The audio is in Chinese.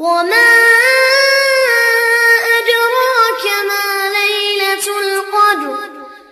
我们